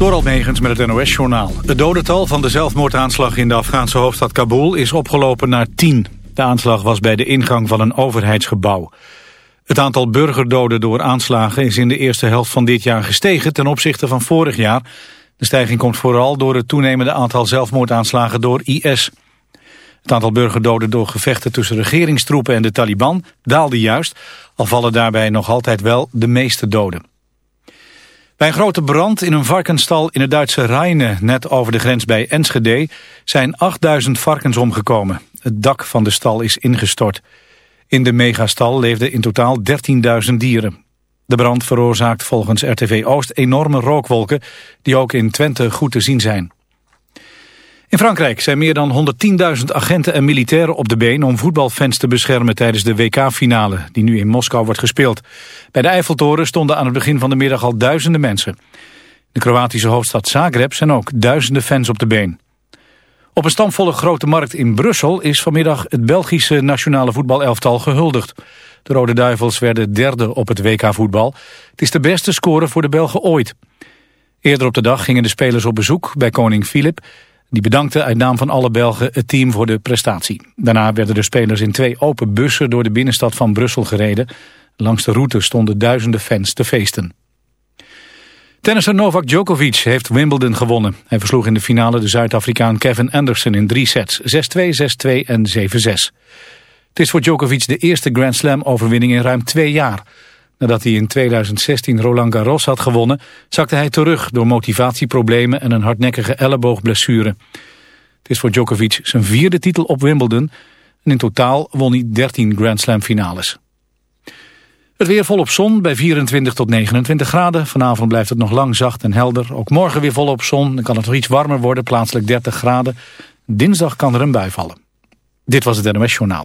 Door Megens met het NOS-journaal. Het dodental van de zelfmoordaanslag in de Afghaanse hoofdstad Kabul is opgelopen naar 10. De aanslag was bij de ingang van een overheidsgebouw. Het aantal burgerdoden door aanslagen is in de eerste helft van dit jaar gestegen ten opzichte van vorig jaar. De stijging komt vooral door het toenemende aantal zelfmoordaanslagen door IS. Het aantal burgerdoden door gevechten tussen regeringstroepen en de Taliban daalde juist, al vallen daarbij nog altijd wel de meeste doden. Bij een grote brand in een varkensstal in het Duitse Rheine, net over de grens bij Enschede, zijn 8000 varkens omgekomen. Het dak van de stal is ingestort. In de megastal leefden in totaal 13.000 dieren. De brand veroorzaakt volgens RTV Oost enorme rookwolken die ook in Twente goed te zien zijn. In Frankrijk zijn meer dan 110.000 agenten en militairen op de been om voetbalfans te beschermen tijdens de WK-finale, die nu in Moskou wordt gespeeld. Bij de Eiffeltoren stonden aan het begin van de middag al duizenden mensen. In de Kroatische hoofdstad Zagreb zijn ook duizenden fans op de been. Op een stamvolle grote markt in Brussel is vanmiddag het Belgische nationale voetbalelftal gehuldigd. De Rode Duivels werden derde op het WK-voetbal. Het is de beste score voor de Belgen ooit. Eerder op de dag gingen de spelers op bezoek bij koning Filip die bedankte uit naam van alle Belgen het team voor de prestatie. Daarna werden de spelers in twee open bussen door de binnenstad van Brussel gereden. Langs de route stonden duizenden fans te feesten. Tennisser Novak Djokovic heeft Wimbledon gewonnen. Hij versloeg in de finale de Zuid-Afrikaan Kevin Anderson in drie sets. 6-2, 6-2 en 7-6. Het is voor Djokovic de eerste Grand Slam overwinning in ruim twee jaar. Nadat hij in 2016 Roland Garros had gewonnen, zakte hij terug door motivatieproblemen en een hardnekkige elleboogblessure. Het is voor Djokovic zijn vierde titel op Wimbledon en in totaal won hij 13 Grand Slam finales. Het weer volop zon bij 24 tot 29 graden. Vanavond blijft het nog lang zacht en helder. Ook morgen weer volop zon. Dan kan het nog iets warmer worden, plaatselijk 30 graden. Dinsdag kan er een bui vallen. Dit was het NOS Journaal.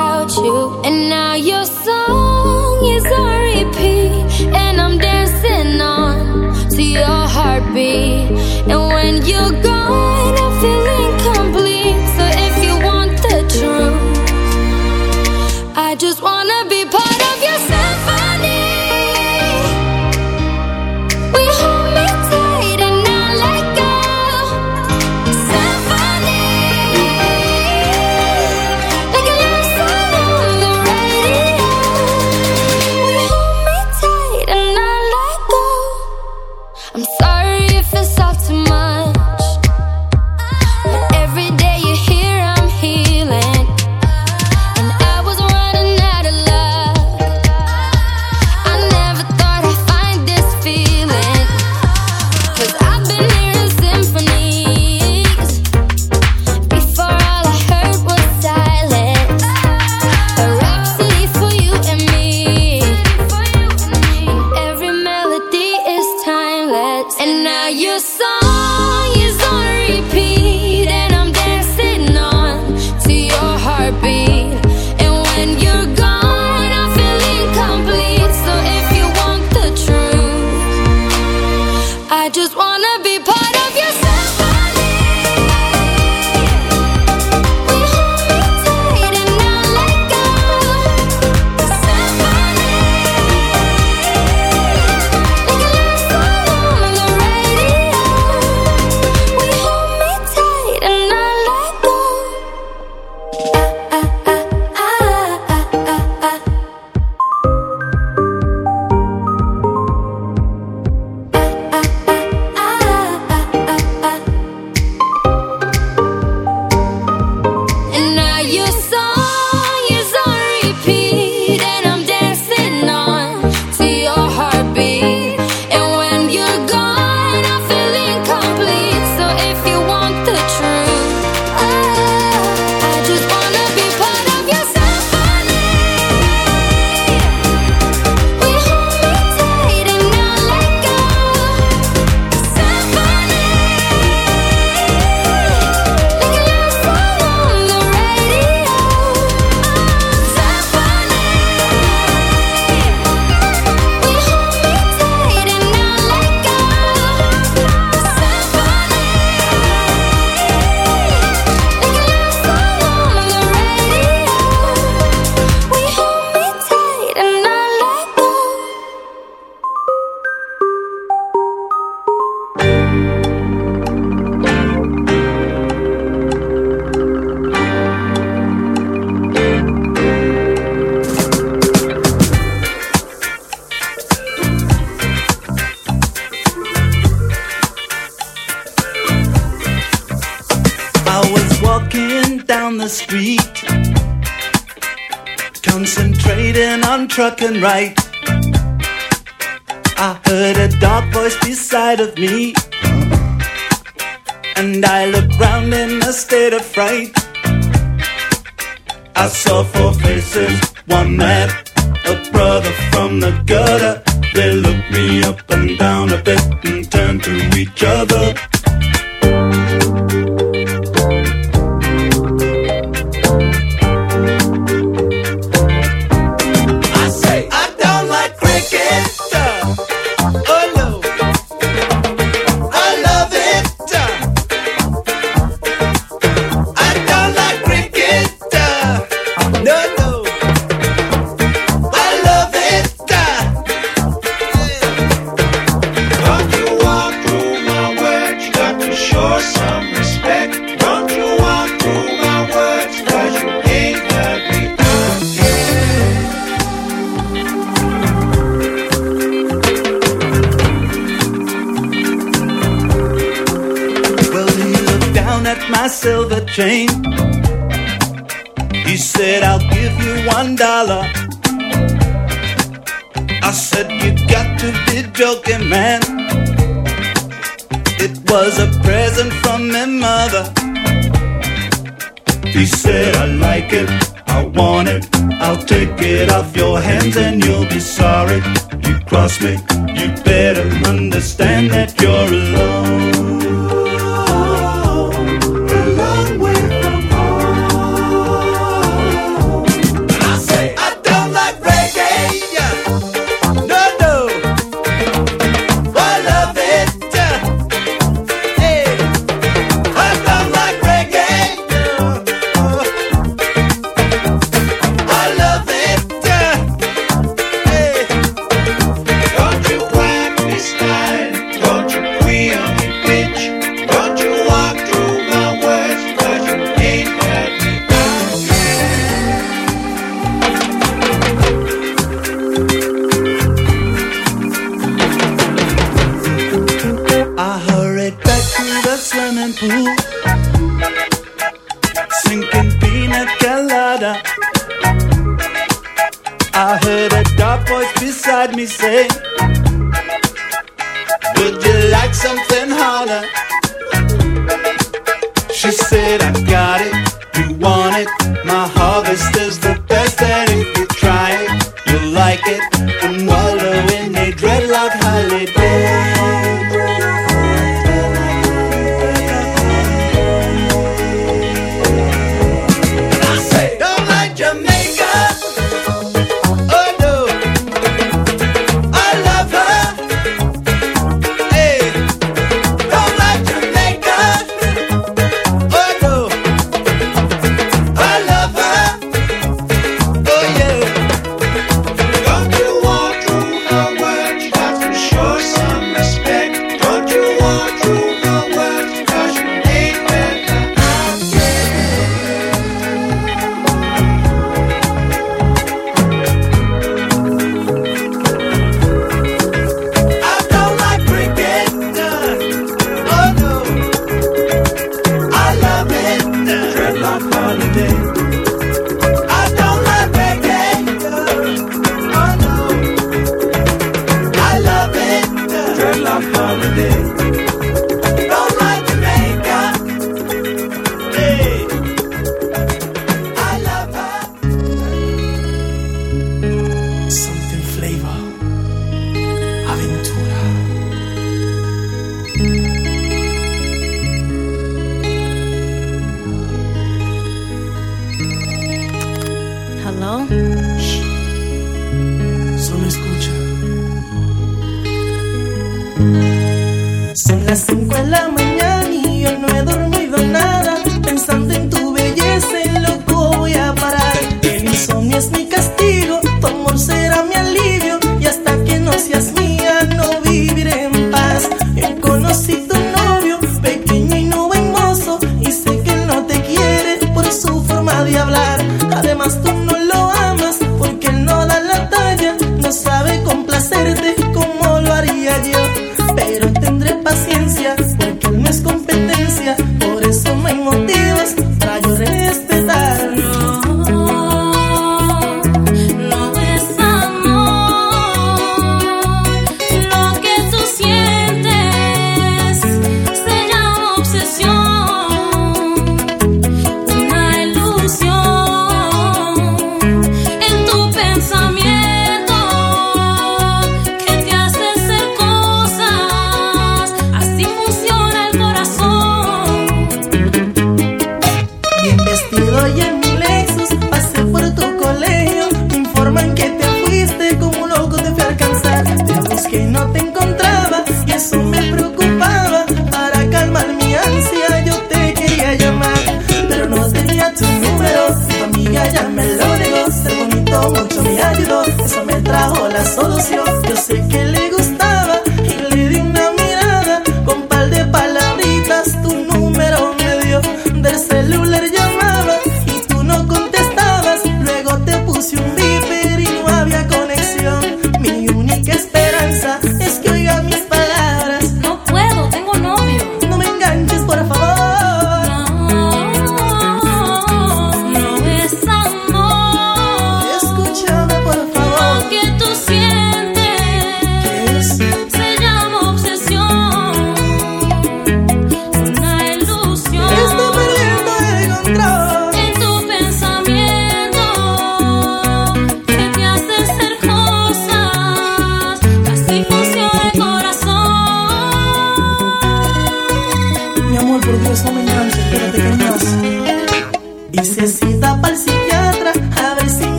from the gutter. They looked me up and down a bit and turned to each other.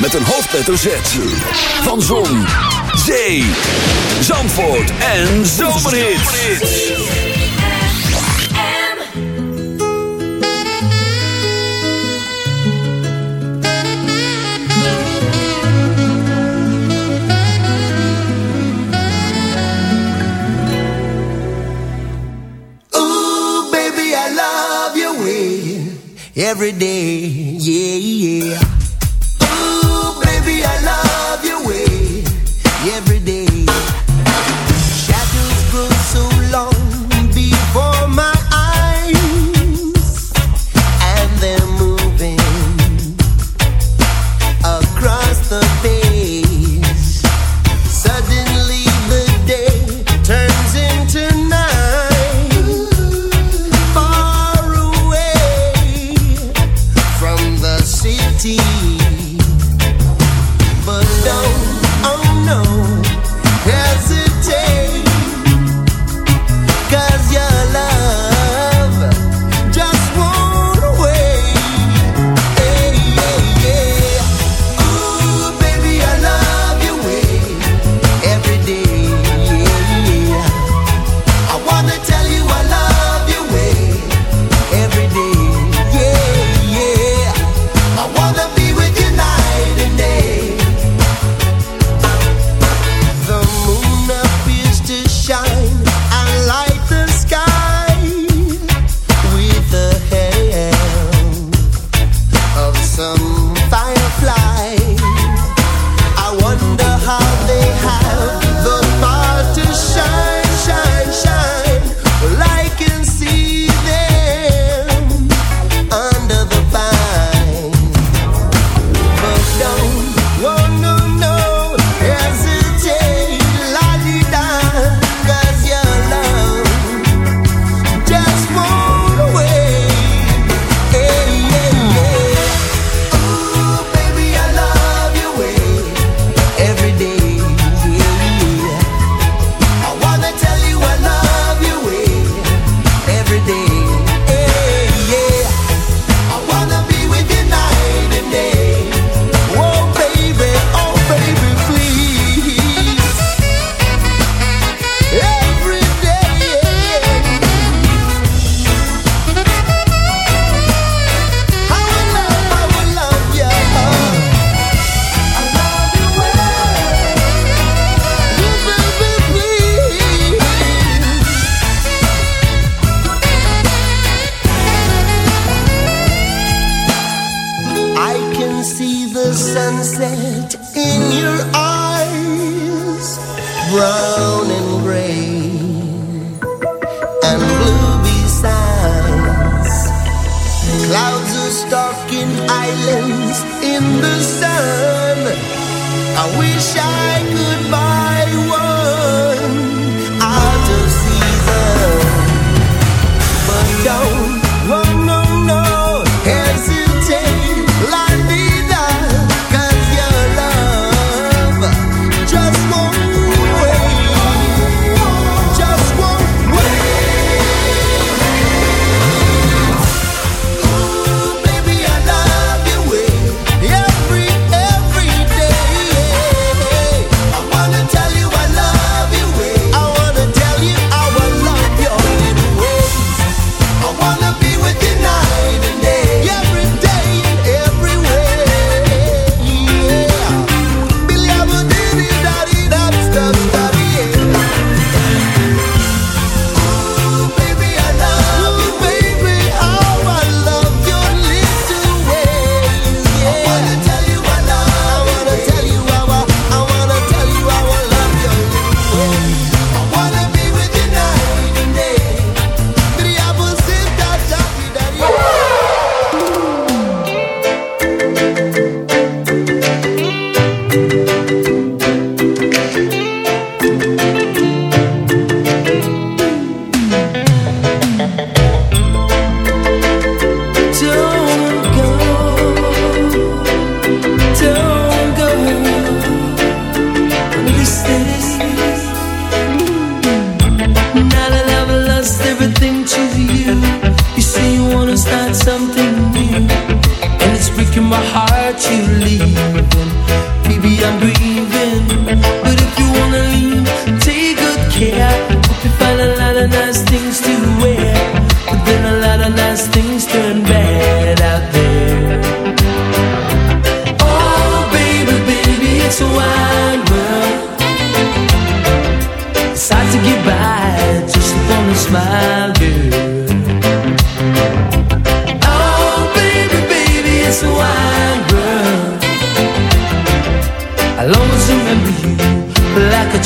met een hoofdletter Z. Van Zon, Zee, Zandvoort en Zomerhit. Ooh, baby, I love your way every day.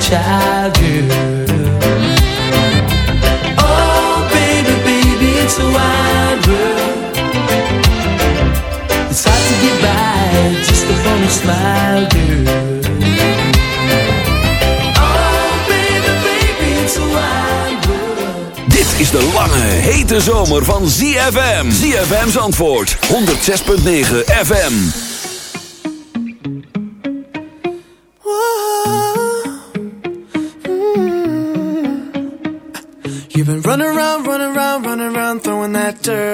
child, girl. Oh, baby, baby, it's a wide world. It's hard to get by just upon a smile, girl. Oh. Dit is de lange, hete zomer van ZFM. ZFM's antwoord, 106.9 FM.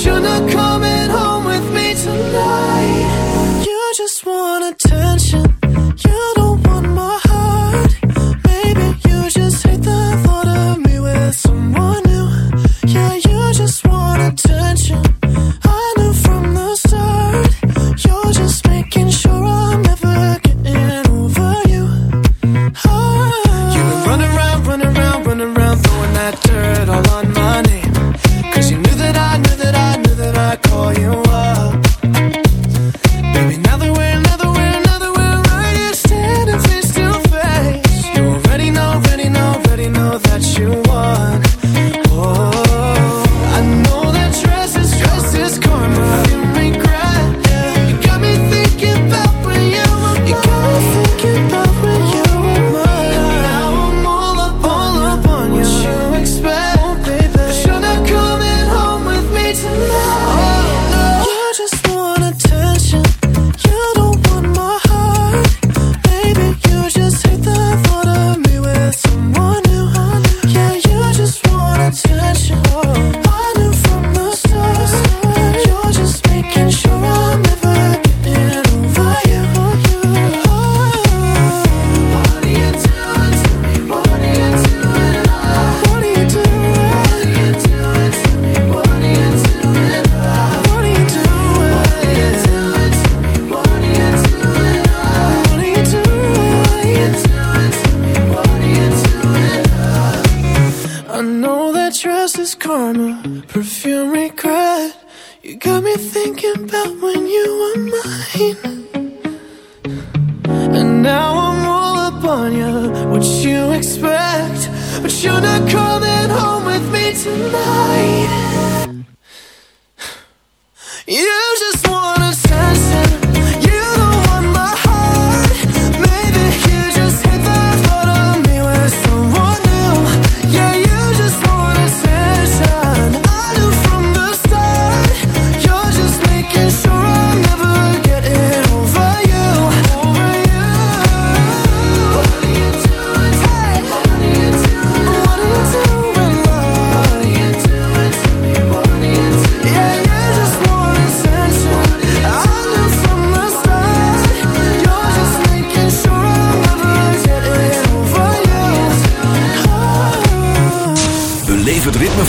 shouldn't have coming home with me tonight. You just want attention.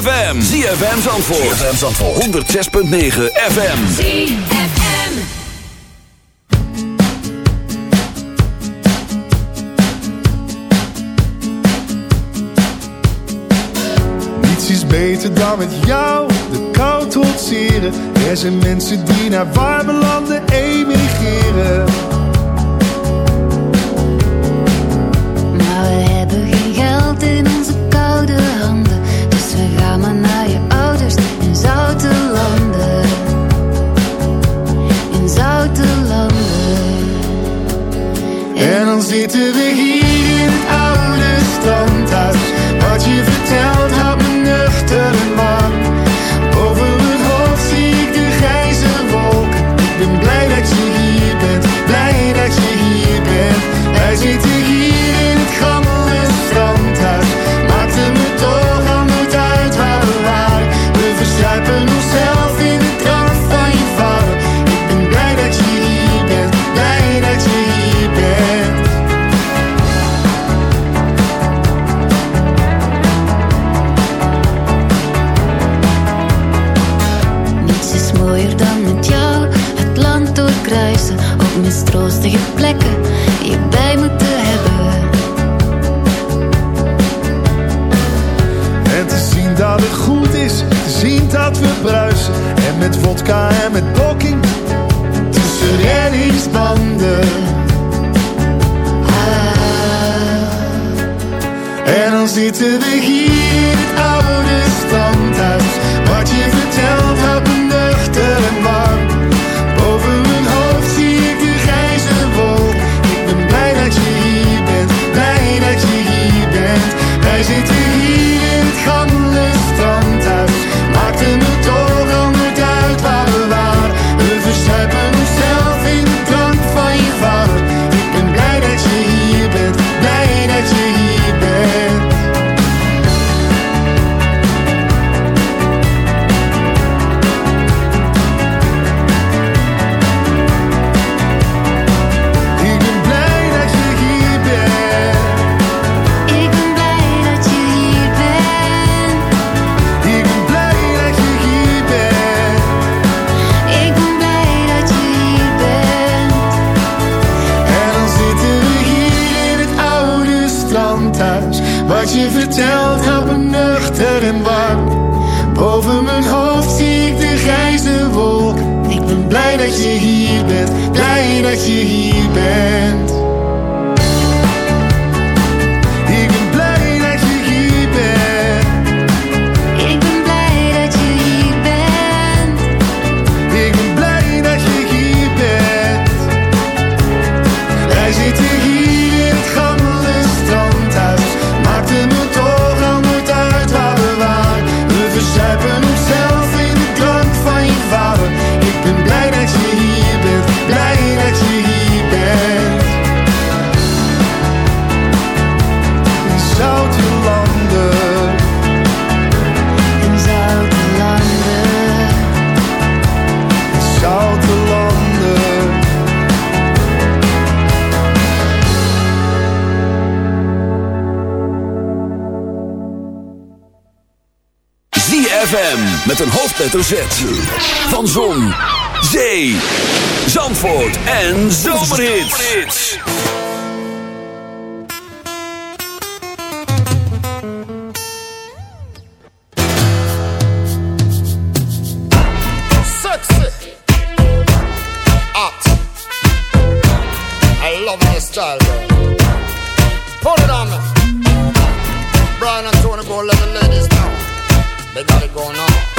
ZFM. ZFM Zandvoort. ZFM Zandvoort. 106.9 FM. ZFM. Niets is beter dan met jou de kou trotseren. Er zijn mensen die naar warme landen emigreren. hoofdletter Z. Van Zon, Zee, Zandvoort en Zomerhits. Art. I love this style, it. Brian Tony let the ladies know. They got it going on.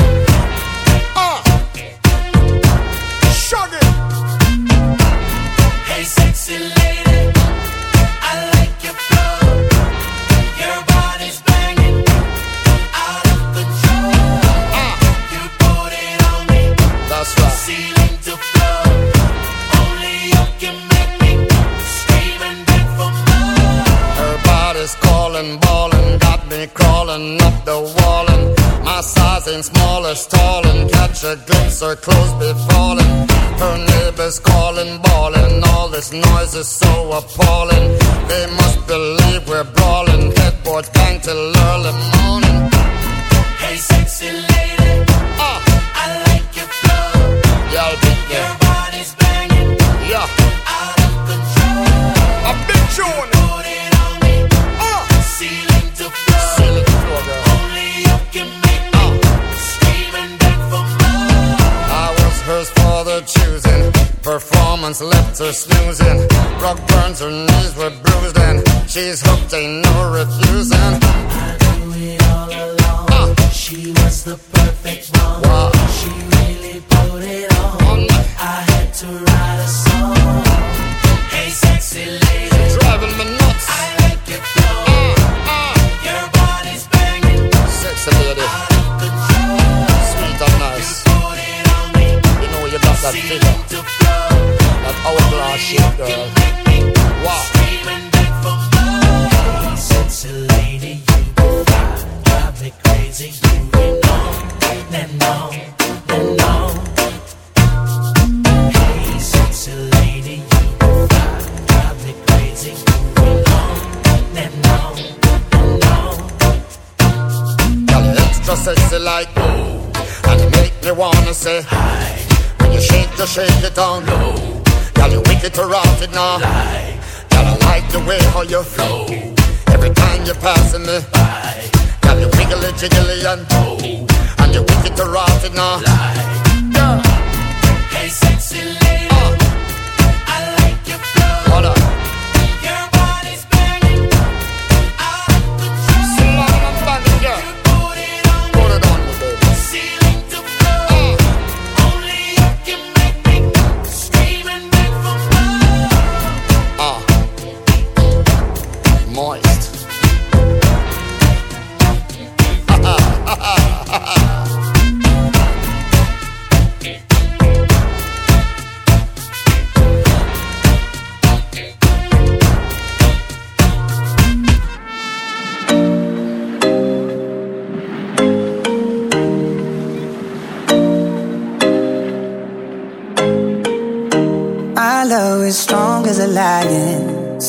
lies are so appalling. They must believe we're brawling, headboard gang till early morning. her knees were bruised and she's hooked, ain't no refusing. like oh, and you make me wanna say hi. When you shake, you shake it down low. Girl, you wicked to rock it now. Lie. Girl, I like the way how you flow. Every time you're passing me by, girl, you wiggly jiggly and oh, and you wicked to rock it now. Lie. Yeah. Hey, sexy.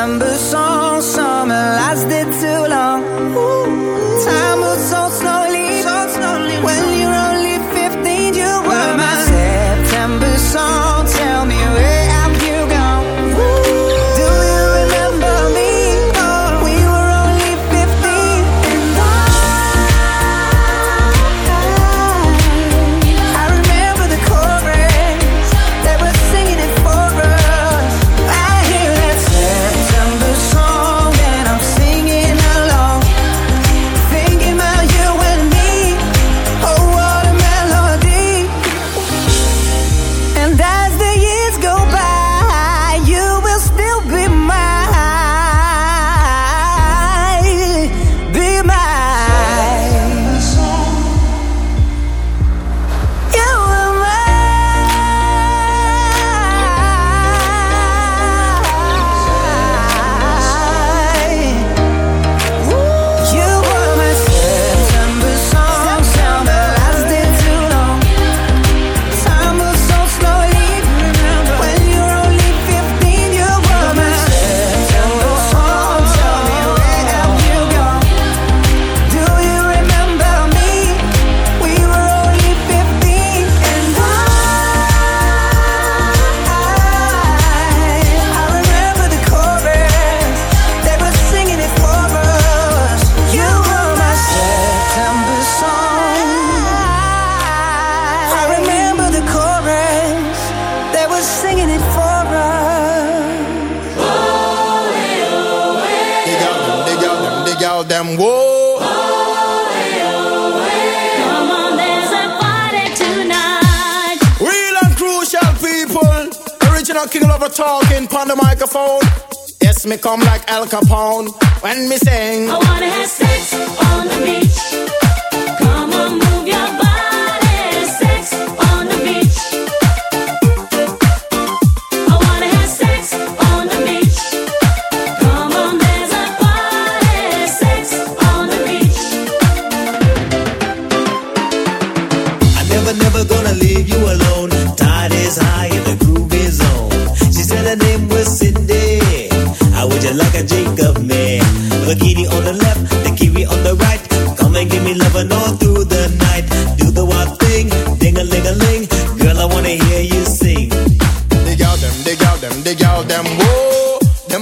December song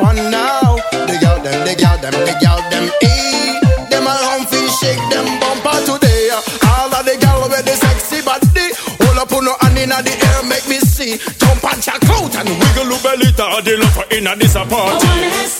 fun now. The girl them, the girl them, the girl them, eh. Them a humping, shake them bumper today. All of the girl with the sexy body, hold up on no hand inna the air, make me see. Jump and check out and wiggle your belly, the love inna this party.